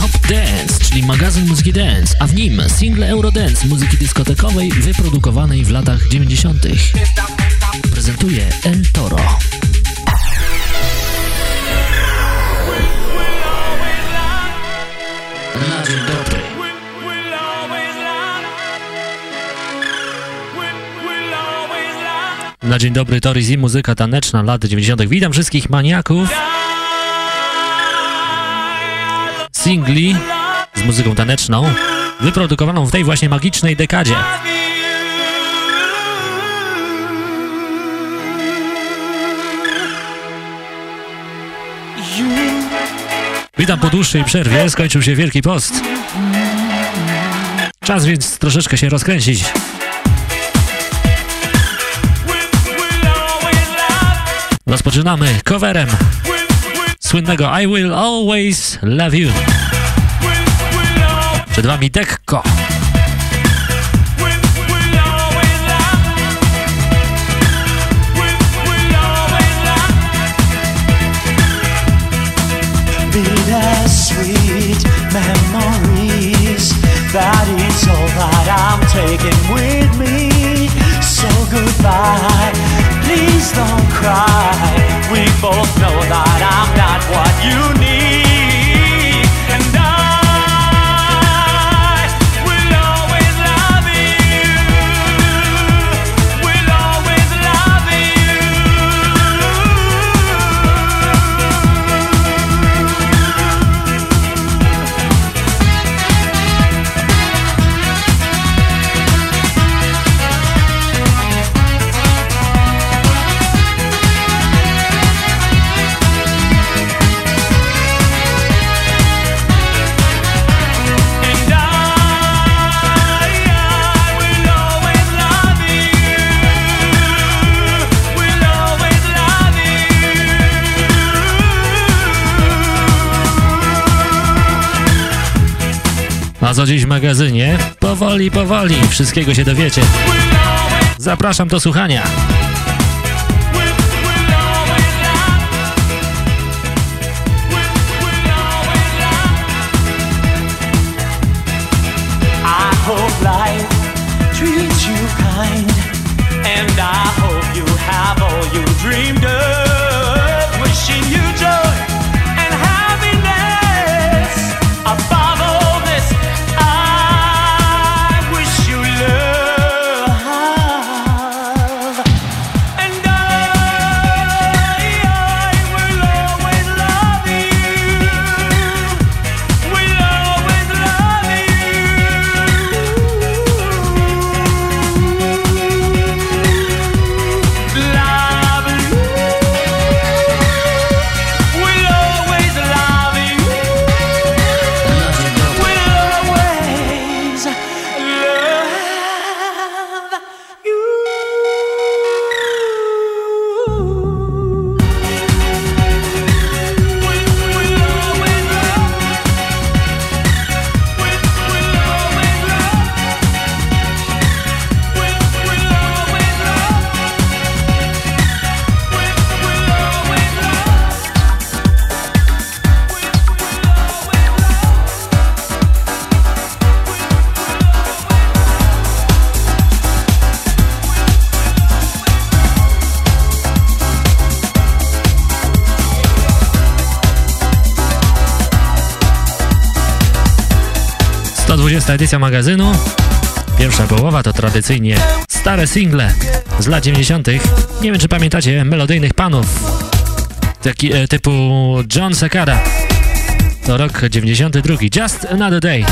Top Dance, czyli magazyn muzyki dance, a w nim single Eurodance muzyki dyskotekowej wyprodukowanej w latach 90. Prezentuje El Toro. Na dzień dobry. Na dzień dobry, Toris i muzyka taneczna lat 90. Witam wszystkich maniaków singli z muzyką taneczną, wyprodukowaną w tej właśnie magicznej dekadzie. Witam po dłuższej przerwie, skończył się Wielki Post. Czas więc troszeczkę się rozkręcić. Rozpoczynamy coverem słynnego I Will Always Love You. Przed Wami Dekko. Bittersweet memories. That is all that I'm taking with me. So goodbye, please don't cry. We both know that I'm not what you need. Co dziś w magazynie? Powoli, powoli, wszystkiego się dowiecie. Zapraszam do słuchania. 20 edycja magazynu. Pierwsza połowa to tradycyjnie stare single z lat 90. Nie wiem, czy pamiętacie melodyjnych panów taki, e, typu John Sekada. To rok 92. Just Another Day.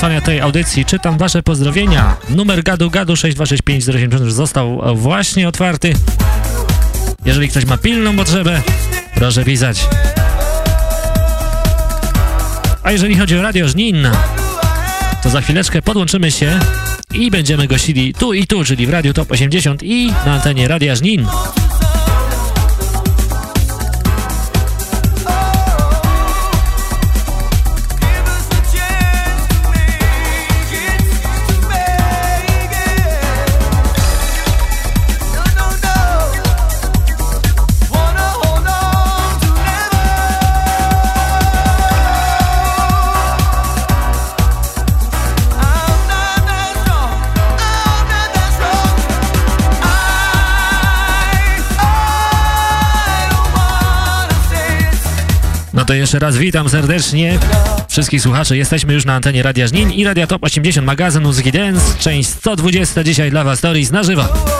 Trwania tej audycji czytam wasze pozdrowienia. Numer gadu gadu 6265080 już został właśnie otwarty. Jeżeli ktoś ma pilną potrzebę, proszę pisać. A jeżeli chodzi o Radio Żnin, to za chwileczkę podłączymy się i będziemy gościli tu i tu, czyli w Radiu Top 80 i na antenie Radia Żnin. To jeszcze raz witam serdecznie wszystkich słuchaczy. Jesteśmy już na antenie Radia Żnin i Radia Top 80 magazyn Muzyki Dance, część 120 dzisiaj dla Was stories na żywo.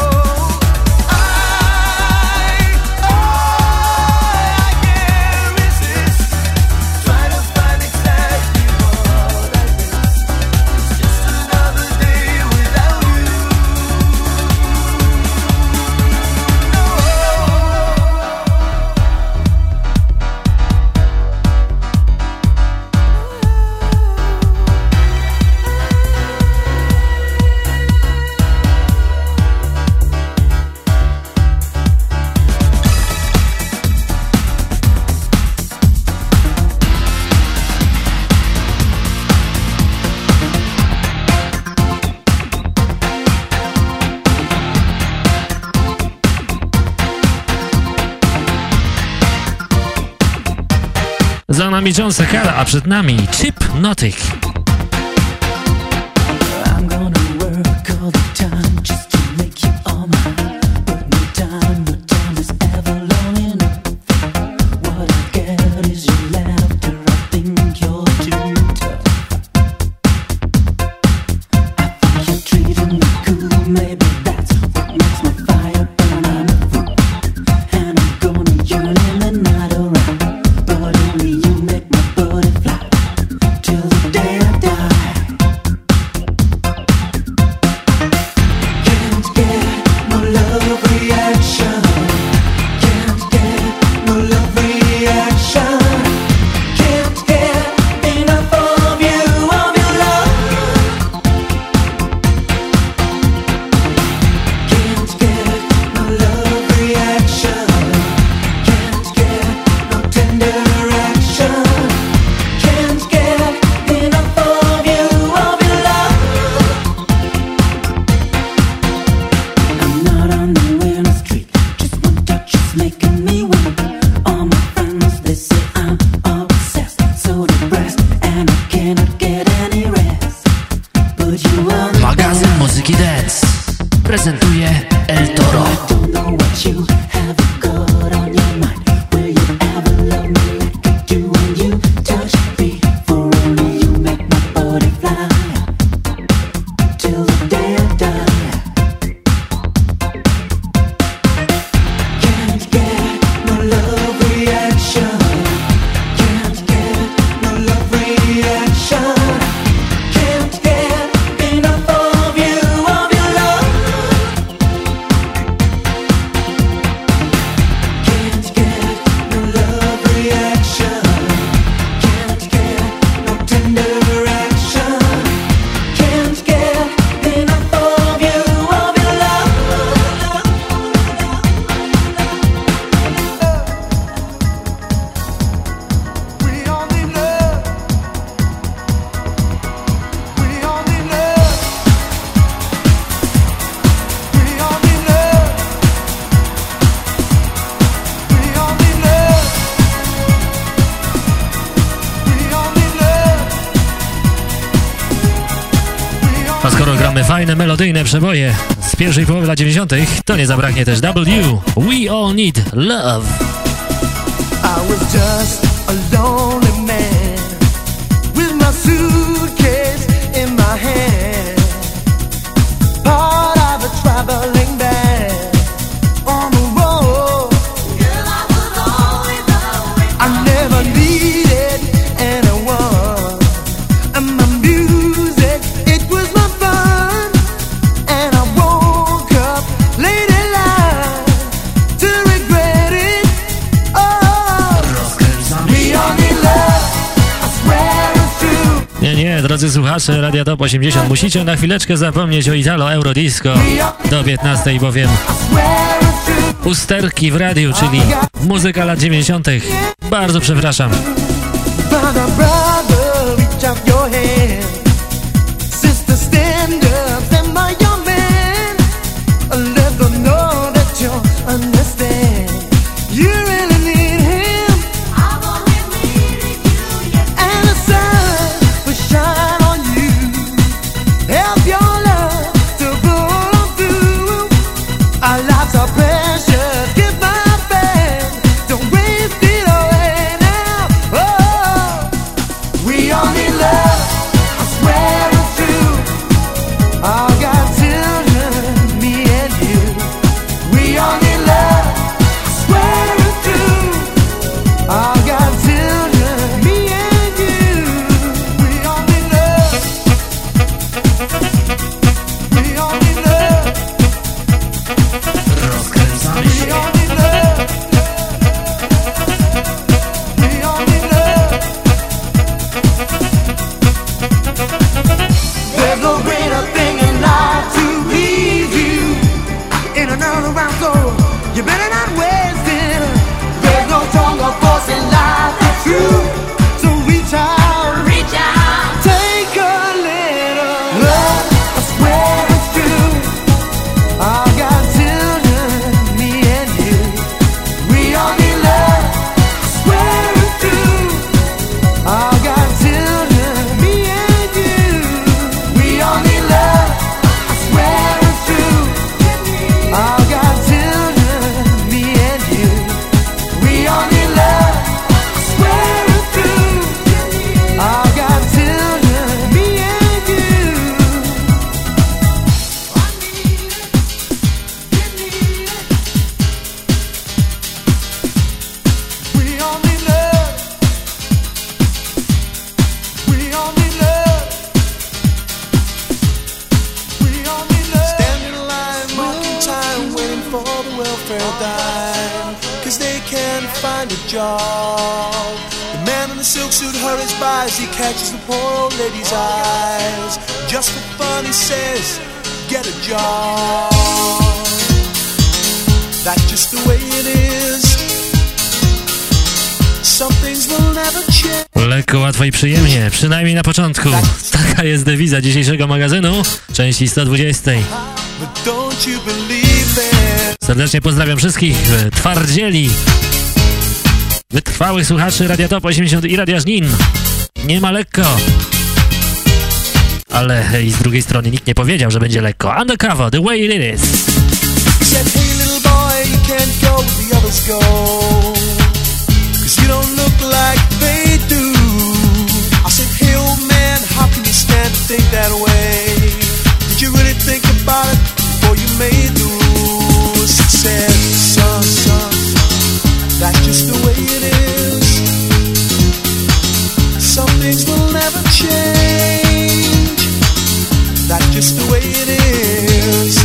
Za nami John Sakara, a przed nami Chip Notic. Melodyjne przeboje z pierwszej połowy lat 90., to nie zabraknie też W. We All Need Love. I was just a lonely man with my suitcase in my hand. Drodzy słuchacze Radia Top 80, musicie na chwileczkę zapomnieć o Italo Eurodisco do 15, bowiem usterki w radiu, czyli muzyka lat 90. Bardzo przepraszam. Przynajmniej na początku. Taka jest dewiza dzisiejszego magazynu, części 120. Serdecznie pozdrawiam wszystkich twardzieli, wytrwałych słuchaczy Radia Top 80 i Radia Żnin. Nie ma lekko. Ale i z drugiej strony nikt nie powiedział, że będzie lekko. Undercover, the way it is. The others go. You don't look like they do. I said, hey old man, how can you stand to think that way? Did you really think about it before you made the? He said, son, son, that's just the way it is. Some things will never change. That's just the way it is.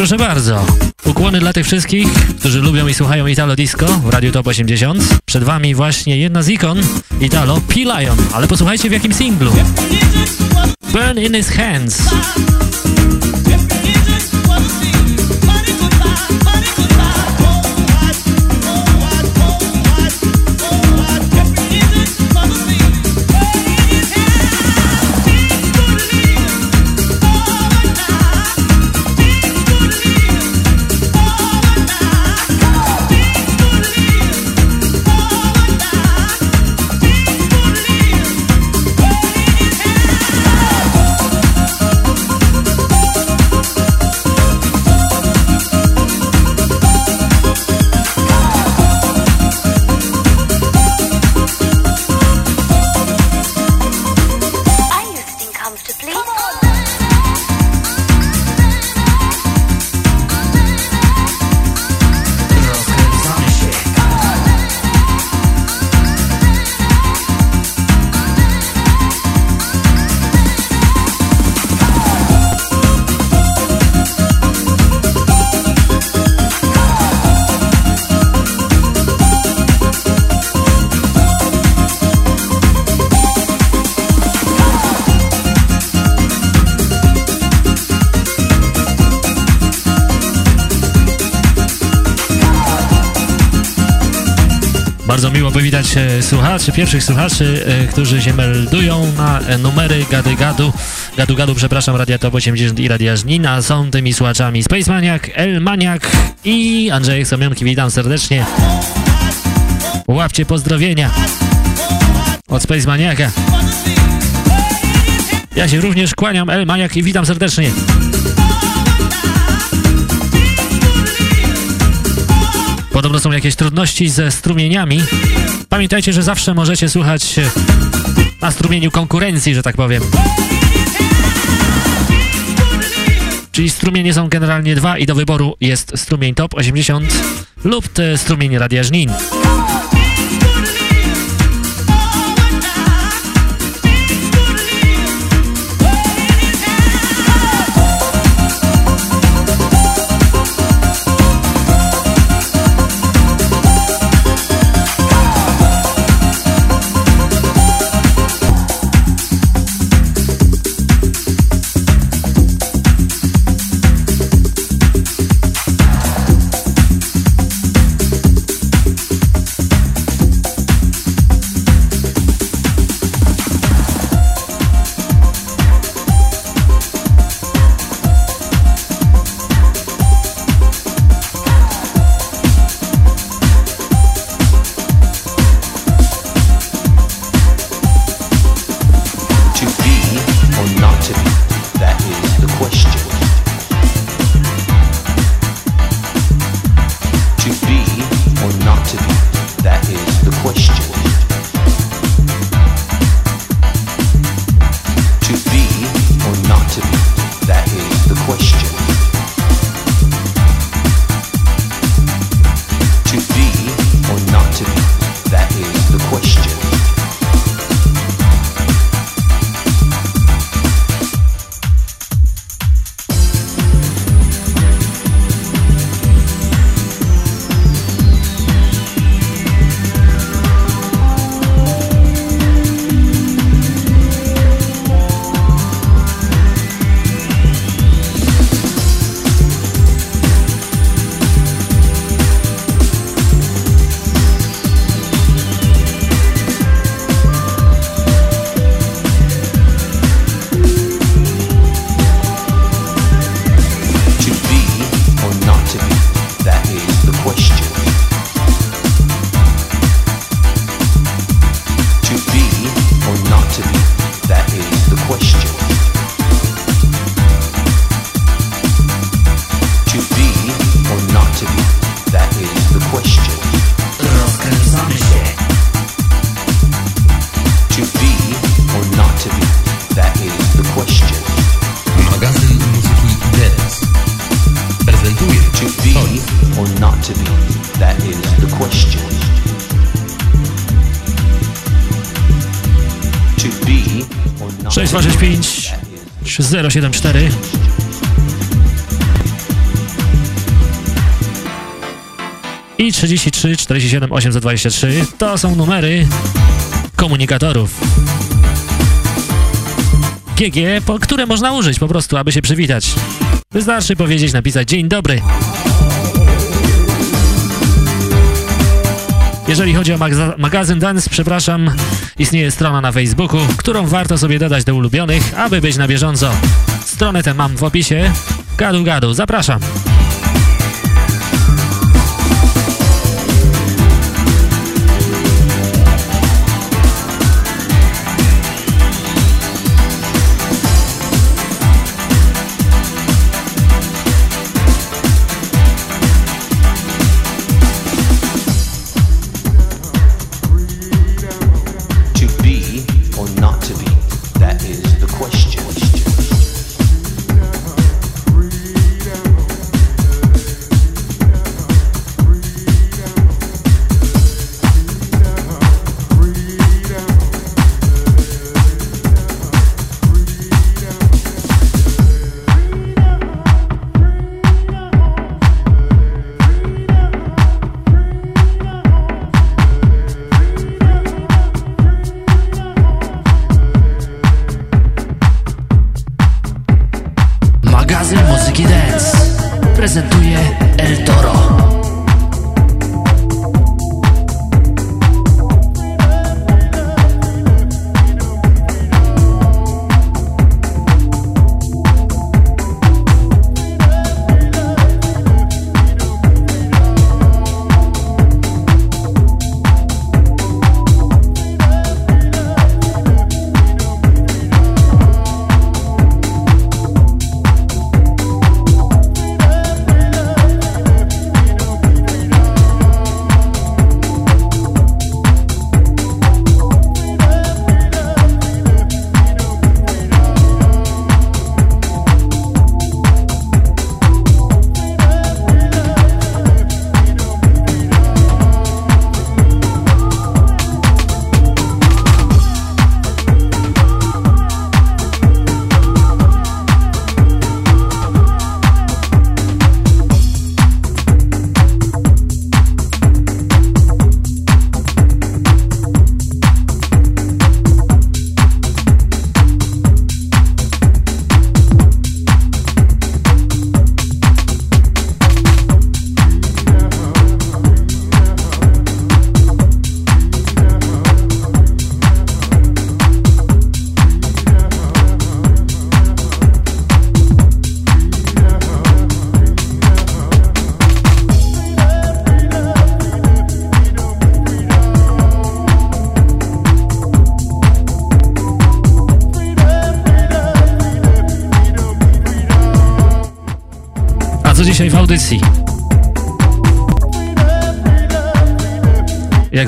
Proszę bardzo. Ukłony dla tych wszystkich, którzy lubią i słuchają Italo Disco w Radio Top 80. Przed wami właśnie jedna z ikon Italo P-Lion, ale posłuchajcie w jakim singlu. Burn in his hands. Bardzo miło powitać e, słuchaczy, pierwszych słuchaczy, e, którzy się meldują na e, numery Gady Gadu. Gadu Gadu, przepraszam, Radia Top 80 i Radia Żnina. Są tymi słuchaczami Space Maniak, El Maniak i Andrzej Somionki. Witam serdecznie. Łapcie pozdrowienia od Space Maniaka. Ja się również kłaniam, El Maniak i witam serdecznie. Podobno są jakieś trudności ze strumieniami. Pamiętajcie, że zawsze możecie słuchać na strumieniu konkurencji, że tak powiem. Czyli strumienie są generalnie dwa i do wyboru jest strumień Top 80 lub strumień Radia Żnin. City. I 33 47 823 to są numery komunikatorów. GG, po które można użyć po prostu, aby się przywitać. Wystarczy powiedzieć, napisać dzień dobry. Jeżeli chodzi o magazyn Dance, przepraszam, istnieje strona na Facebooku, którą warto sobie dodać do ulubionych, aby być na bieżąco. Stronę tę mam w opisie. Gadu gadu, zapraszam.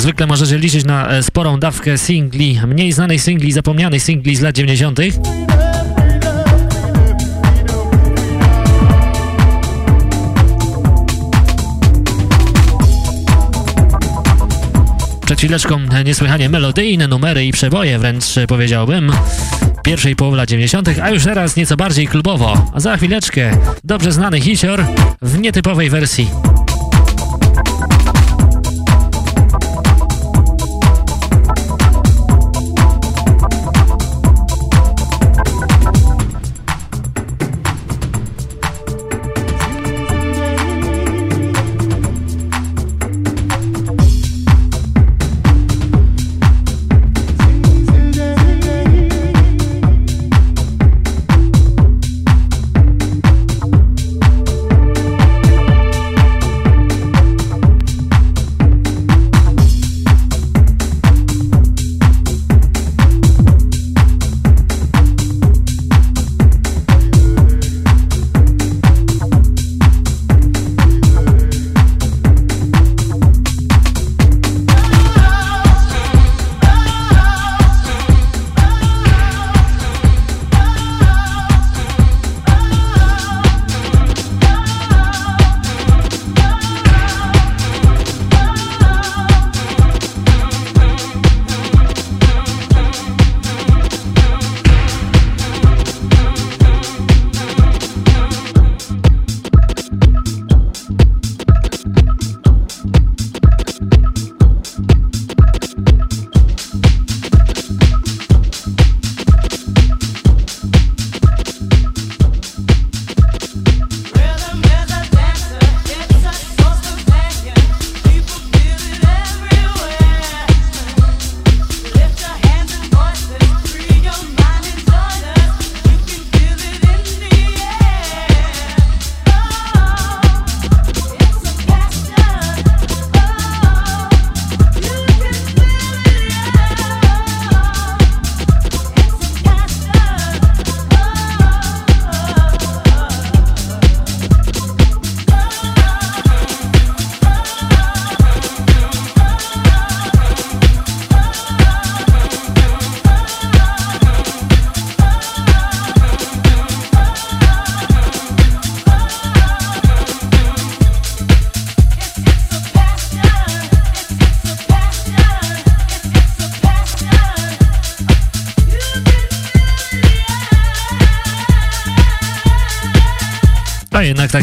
Zwykle możecie liczyć na e, sporą dawkę singli, mniej znanych singli, zapomnianych singli z lat 90. Przed chwileczką niesłychanie melodyjne numery i przeboje, wręcz powiedziałbym, pierwszej połowy lat 90., a już teraz nieco bardziej klubowo. A za chwileczkę dobrze znany hicior w nietypowej wersji.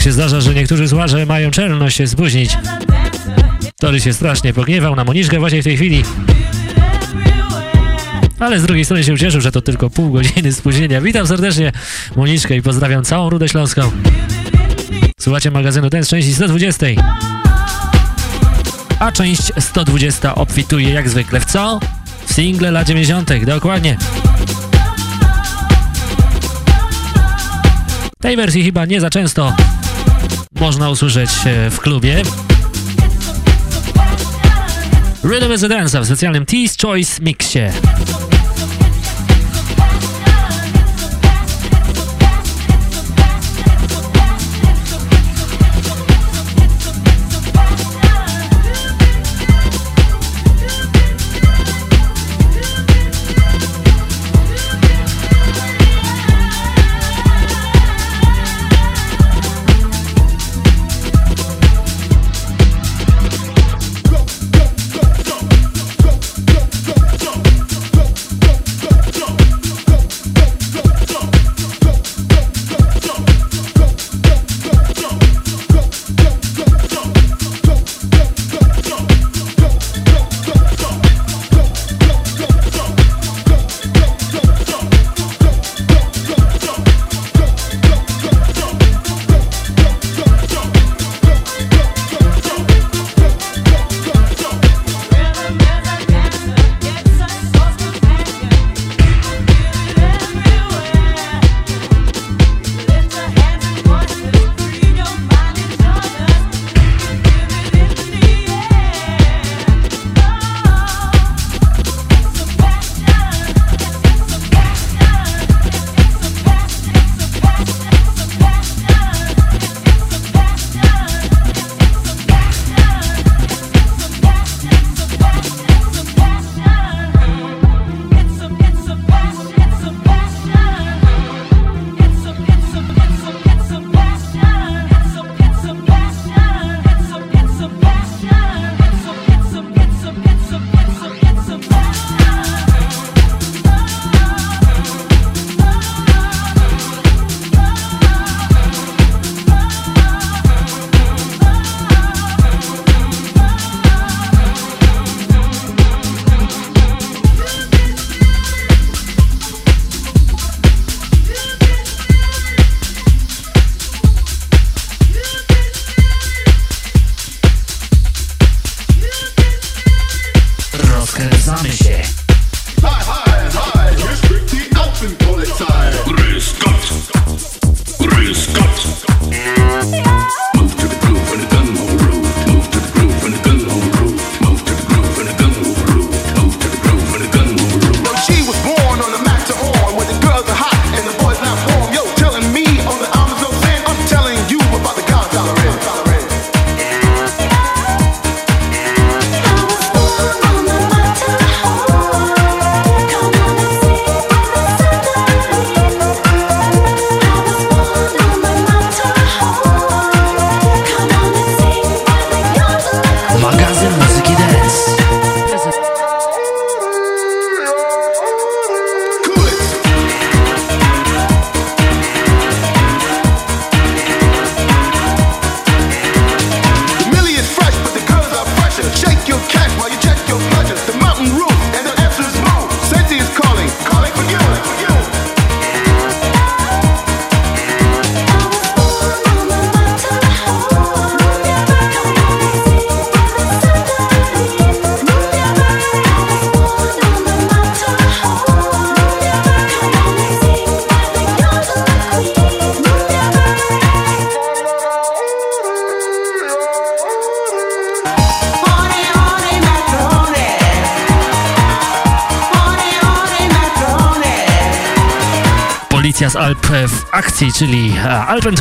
Się zdarza, że niektórzy złaże mają czelność się spóźnić. Tory się strasznie pogniewał na Moniszkę właśnie w tej chwili. Ale z drugiej strony się ucieszył, że to tylko pół godziny spóźnienia. Witam serdecznie Moniszkę i pozdrawiam całą Rudę Śląską. Słuchacie magazynu ten z części 120. A część 120 obfituje jak zwykle w co? W single lat 90. Dokładnie. Tej wersji chyba nie za często można usłyszeć e, w klubie. Rhythm is a Dance w specjalnym Tease Choice Mixie. W akcji, czyli Alpen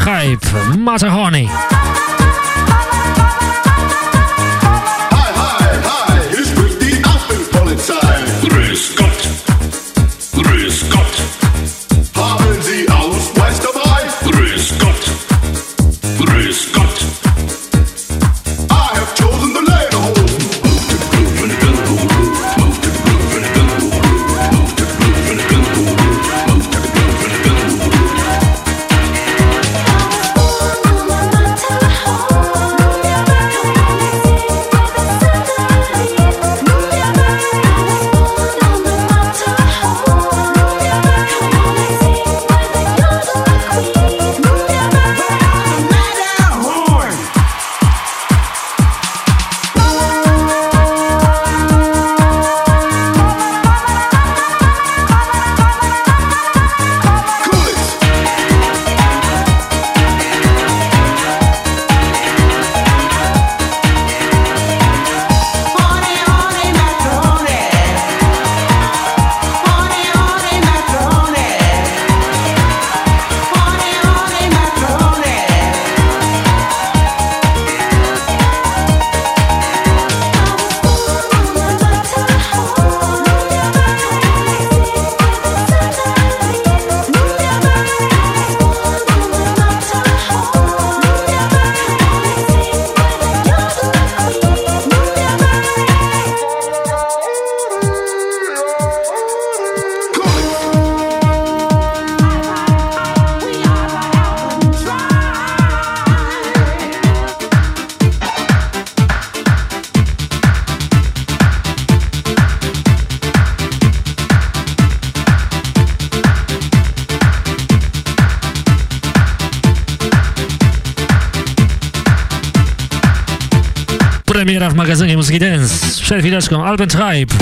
Premiera w magazynie Muzyki Dance. Przed chwileczką Albert Hype.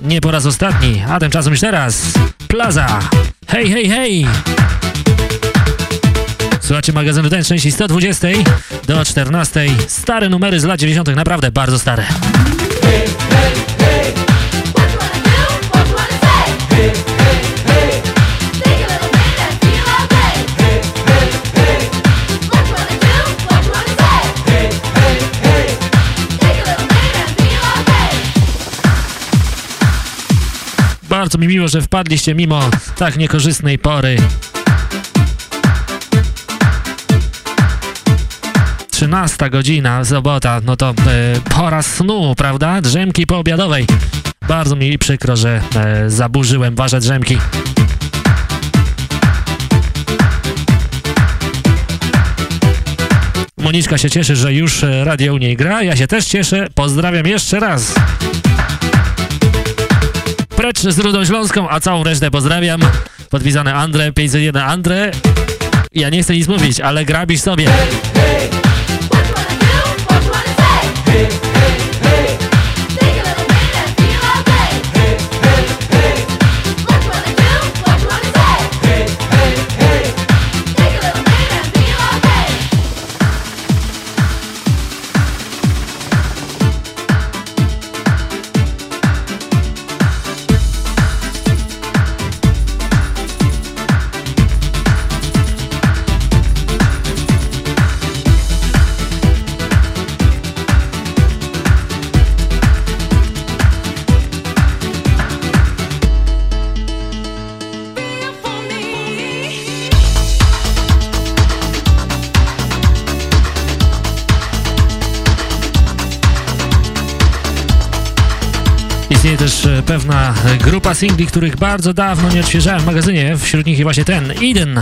Nie po raz ostatni, a tymczasem już teraz Plaza. Hej, hej, hej! Słuchajcie magazynu Dance części 120 do 14. Stare numery z lat 90. naprawdę bardzo stare. Bardzo mi miło, że wpadliście mimo tak niekorzystnej pory. Trzynasta godzina, sobota, no to e, pora snu, prawda? Drzemki poobiadowej. Bardzo mi przykro, że e, zaburzyłem wasze drzemki. Moniczka się cieszy, że już e, radio u niej gra. Ja się też cieszę. Pozdrawiam jeszcze raz precz z Rudą Śląską, a całą resztę pozdrawiam. Podpisane Andre, 501 Andre. Ja nie chcę nic mówić, ale grabisz sobie. Hey, hey. Grupa singli, których bardzo dawno nie odświeżałem w magazynie. Wśród nich właśnie ten, Eden.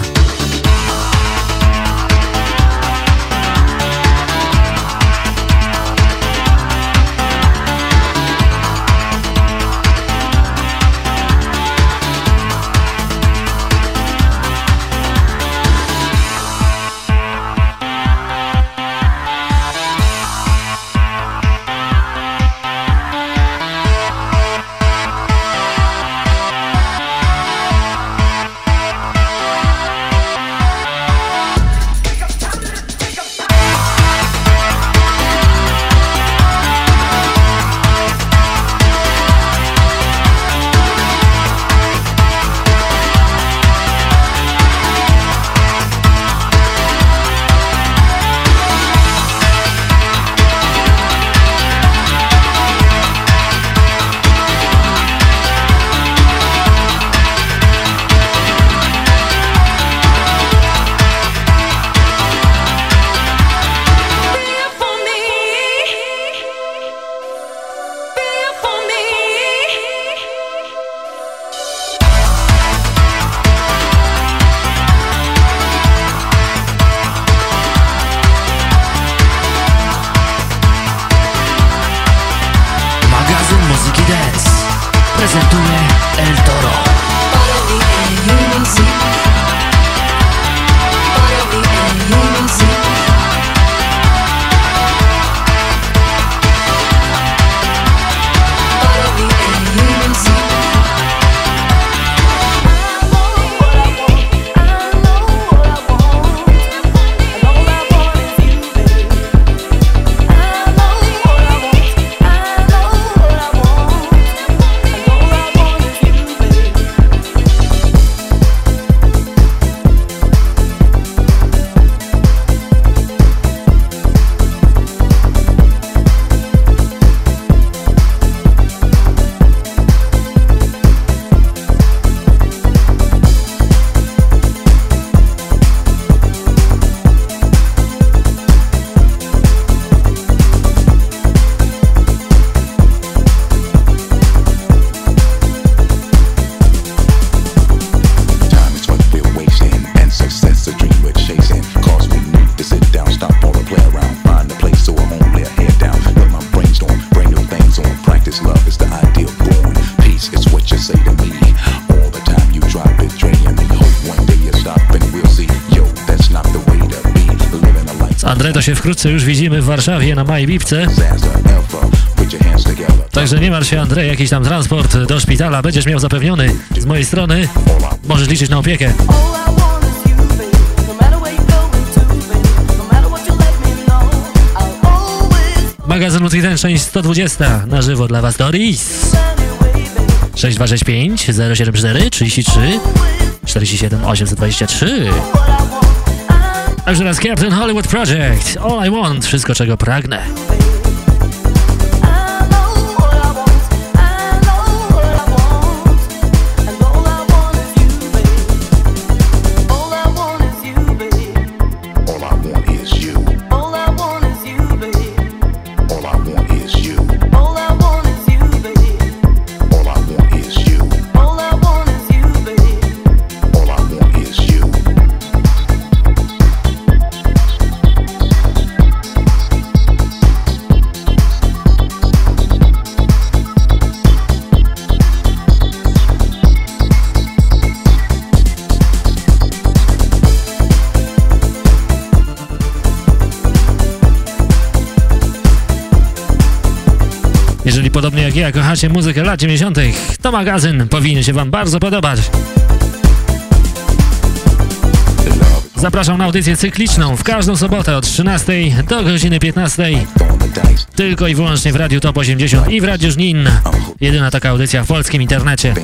Wkrótce już widzimy w Warszawie na Majwipce. Także nie martw się Andrzej, jakiś tam transport do szpitala będziesz miał zapewniony z mojej strony. Możesz liczyć na opiekę. Magazyn ten część 120 na żywo dla Was Doris. 6265 074 33 47 823 już raz Captain Hollywood Project. All I want, wszystko czego pragnę. Podobnie jak ja kochacie muzykę lat 90., to magazyn powinien się Wam bardzo podobać. Zapraszam na audycję cykliczną w każdą sobotę od 13 do godziny 15. Tylko i wyłącznie w Radiu Top 80 i w Radiu Żnin. Jedyna taka audycja w polskim internecie.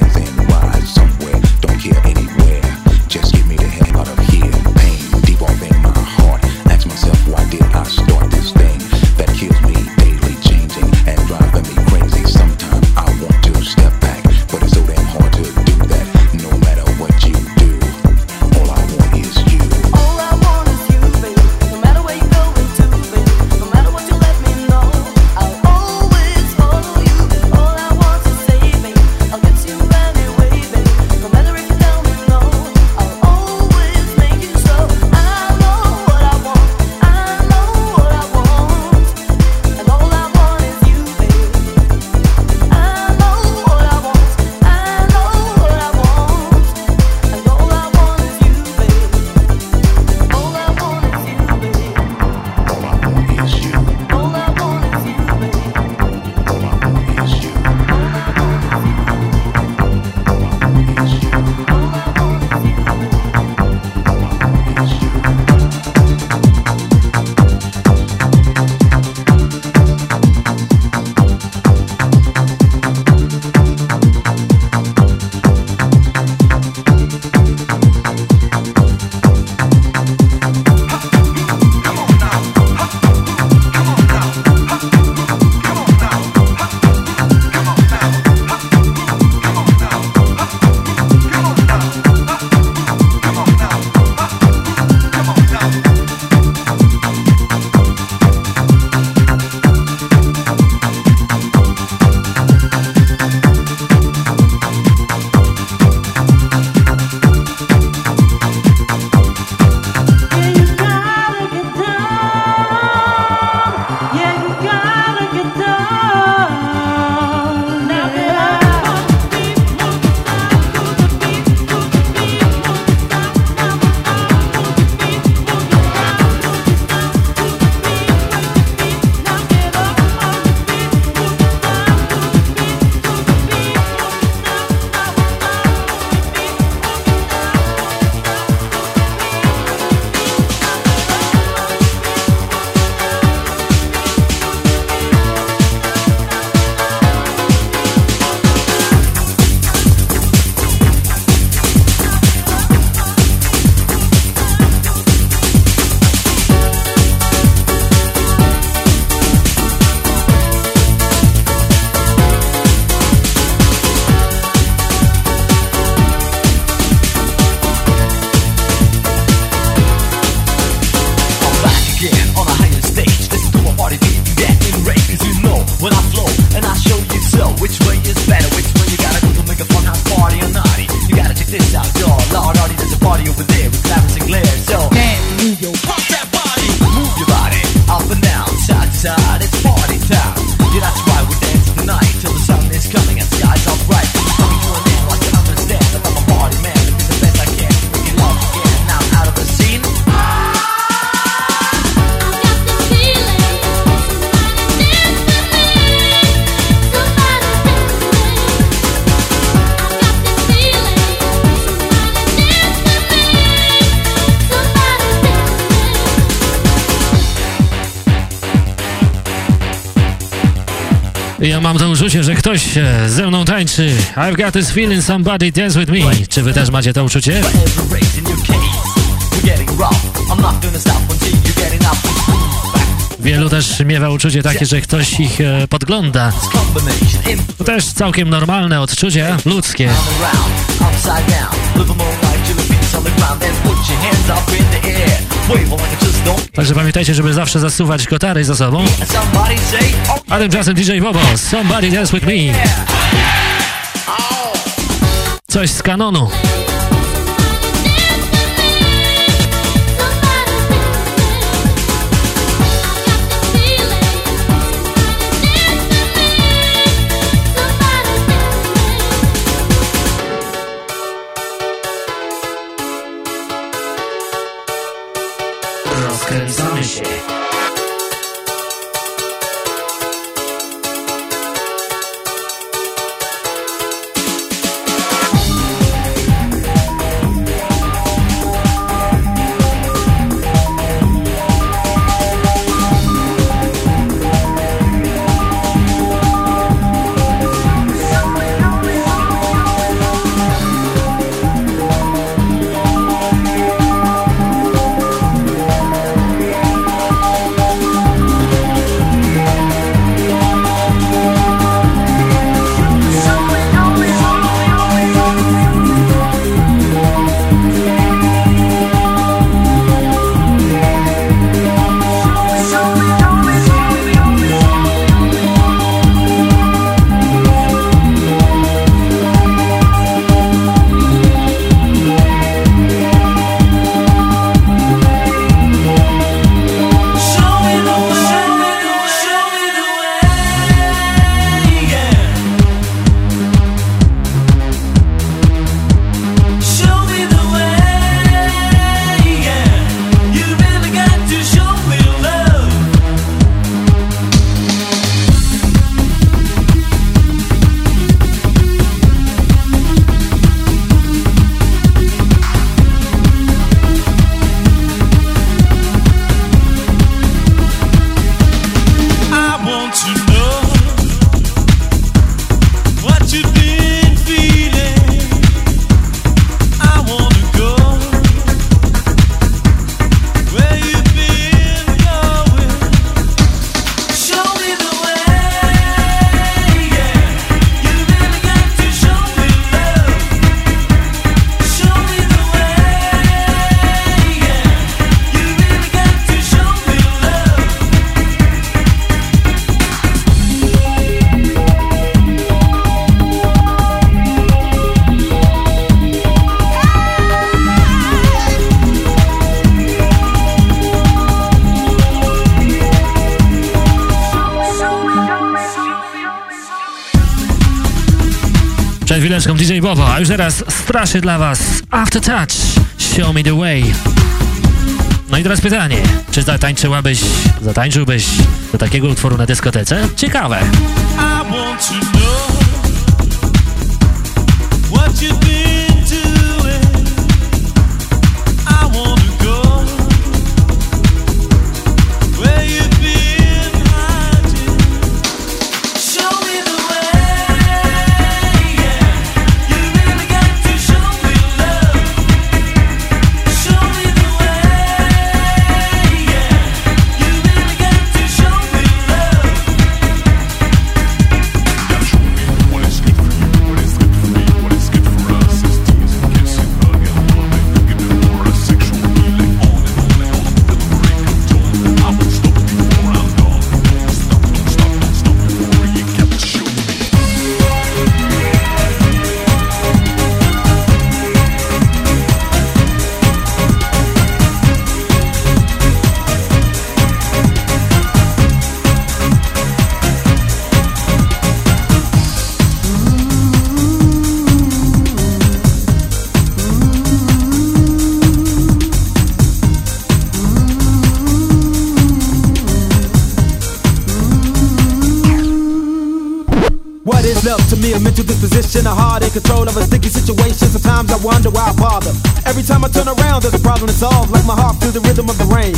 Ja mam to uczucie, że ktoś ze mną tańczy. I've got this feeling somebody dance with me. Czy wy też macie to uczucie? Wielu też miewa uczucie takie, że ktoś ich e, podgląda. To też całkiem normalne odczucie ludzkie. Także pamiętajcie, żeby zawsze zasuwać kotary za sobą. A tymczasem DJ Bobo, Somebody Dance With Me. Coś z kanonu. A już teraz straszy dla Was After Touch, Show Me The Way. No i teraz pytanie, czy zatańczyłabyś, zatańczyłbyś do takiego utworu na dyskotece? Ciekawe. I want to know wonder why I bother. Every time I turn around, there's a problem to solve. Like my heart through the rhythm of the rain.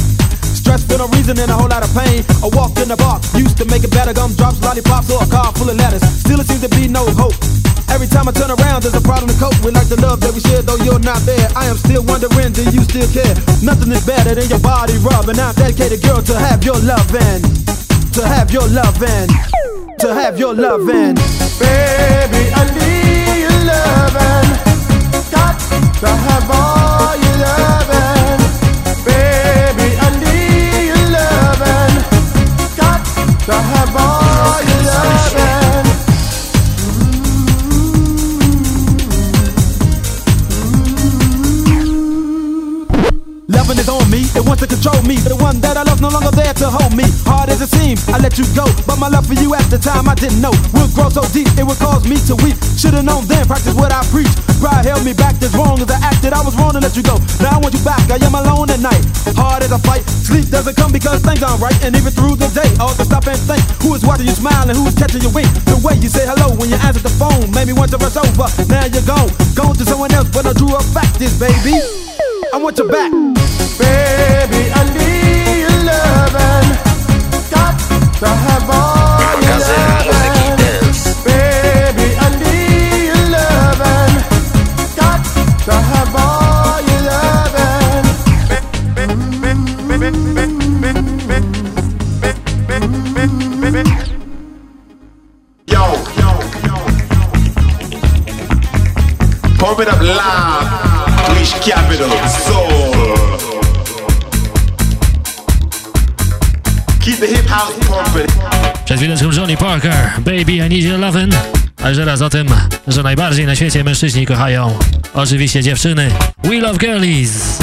stress for no reason and a whole lot of pain. I walked in the bar, used to make it better, gumdrops, lollipops, or a car full of letters. Still, it seems to be no hope. Every time I turn around, there's a problem to cope with. Like the love that we share, though you're not there. I am still wondering, do you still care? Nothing is better than your body rubbing. I'm dedicated, girl, to have your loving. To have your loving. To have your loving. Baby, I need your loving. My love for you at the time I didn't know would grow so deep, it would cause me to weep. Should've known then, practice what I preach. Pride held me back as wrong as I acted. I was wrong to let you go. Now I want you back, I am alone at night. Hard as a fight, sleep doesn't come because things aren't right. And even through the day, all to stop and think. Who is watching you smile and who is catching your wink? The way you say hello when you answer the phone made me want to rush over. Now you're gone, gone to someone else, but I drew a fact is, baby. I want you back. Baby, Baby I Need Your Lovin'. A teraz o tym, że najbardziej na świecie mężczyźni kochają oczywiście dziewczyny. We Love Girlies.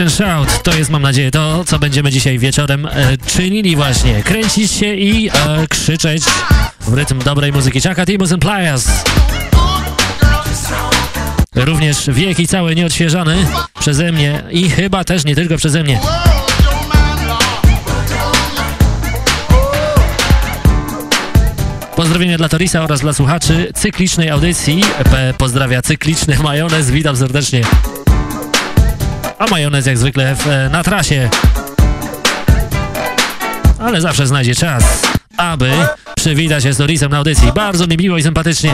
And Shout. To jest, mam nadzieję, to, co będziemy dzisiaj wieczorem e, czynili właśnie. Kręcić się i e, krzyczeć w rytm dobrej muzyki. Chaka Timus and Pliers. Również wieki cały nieodświeżony przeze mnie i chyba też nie tylko przeze mnie. Pozdrowienia dla Torisa oraz dla słuchaczy cyklicznej audycji. P pozdrawia cykliczny majonez. Witam serdecznie. A majonez jak zwykle w, e, na trasie. Ale zawsze znajdzie czas, aby przywitać się z Torisem na audycji. Bardzo mi miło i sympatycznie.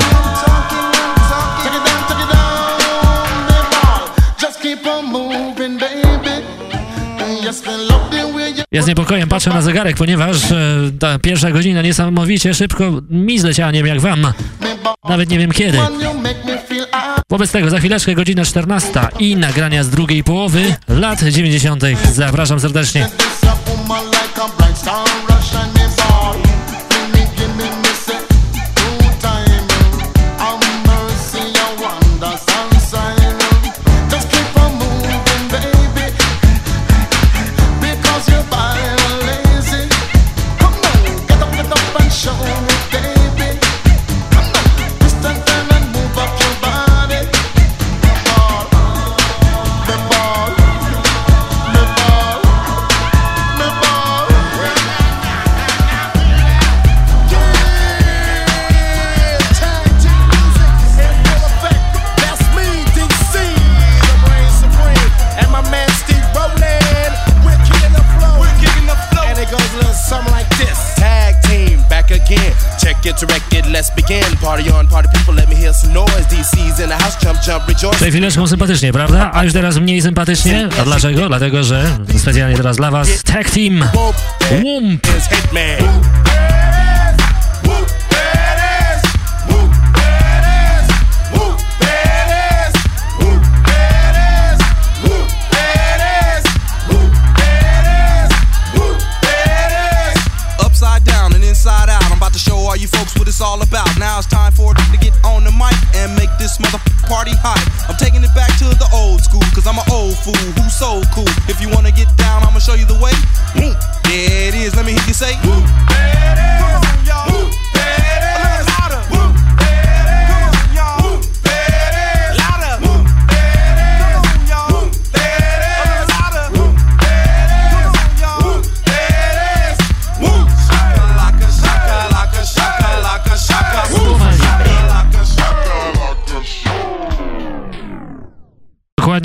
Ja z niepokojem patrzę na zegarek, ponieważ e, ta pierwsza godzina niesamowicie szybko mi zleciała, nie wiem jak wam. Nawet nie wiem kiedy. Wobec tego za chwileczkę godzina 14 i nagrania z drugiej połowy lat 90. Zapraszam serdecznie. Tutaj chwileczką sympatycznie, prawda? A już teraz mniej sympatycznie. A dlaczego? Dlatego, że specjalnie teraz dla was Tag Team Wump.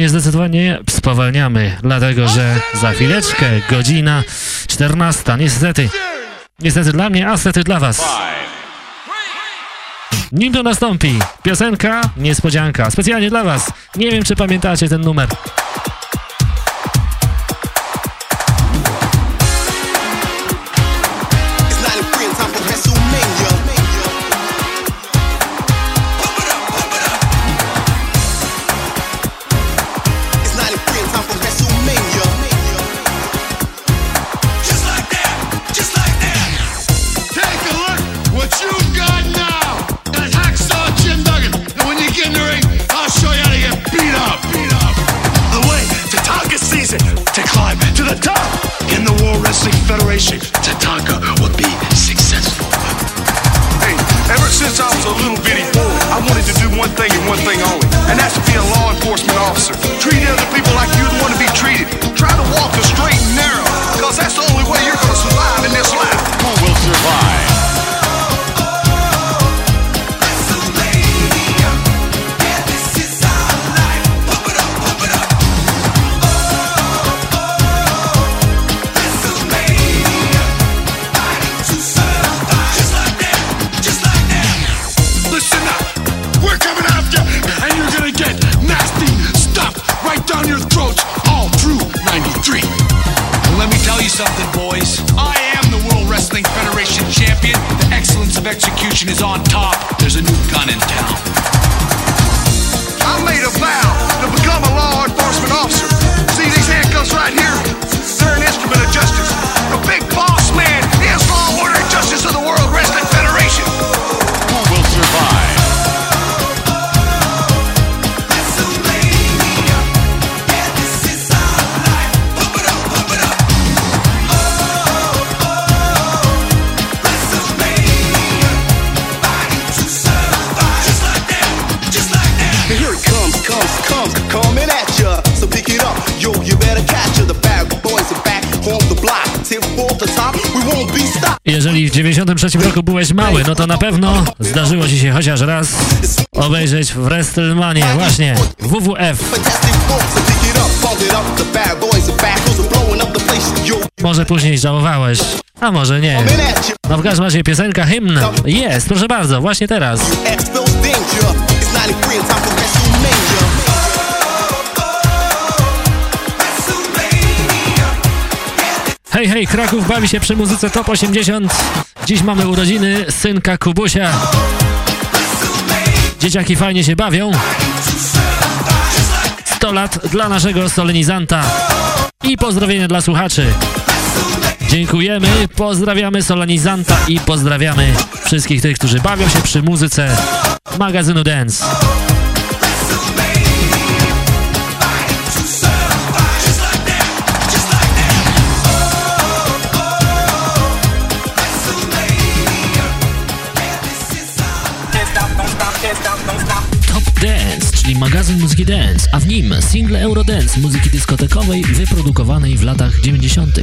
Dokładnie, zdecydowanie spowalniamy, dlatego że za chwileczkę godzina 14. Niestety, niestety dla mnie, a niestety dla was. Nim to nastąpi, piosenka, niespodzianka, specjalnie dla was. Nie wiem, czy pamiętacie ten numer. 93 roku byłeś mały, no to na pewno zdarzyło ci się chociaż raz obejrzeć w WrestleManie, właśnie WWF. Może później żałowałeś, a może nie. No w każdym razie piosenka hymn jest, proszę bardzo, właśnie teraz. X spells danger. It's 93 and time for WrestleMania. Hej, hej, Kraków bawi się przy muzyce Top 80. Dziś mamy urodziny synka Kubusia. Dzieciaki fajnie się bawią. 100 lat dla naszego solenizanta. I pozdrowienia dla słuchaczy. Dziękujemy, pozdrawiamy solenizanta i pozdrawiamy wszystkich tych, którzy bawią się przy muzyce magazynu Dance. Magazyn muzyki dance, a w nim single Eurodance muzyki dyskotekowej wyprodukowanej w latach 90.